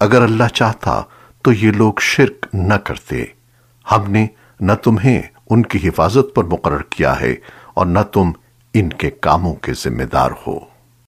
اگر اللہ چاہتا تو یہ لوگ شرک نہ کرتے۔ ہم نے نہ تمہیں ان کی حفاظت پر مقرر کیا ہے اور نہ تم ان کے کاموں کے ذمہ دار ہو۔